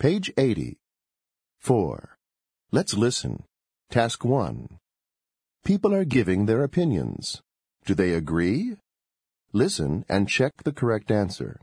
Page 80. 4. Let's listen. Task 1. People are giving their opinions. Do they agree? Listen and check the correct answer.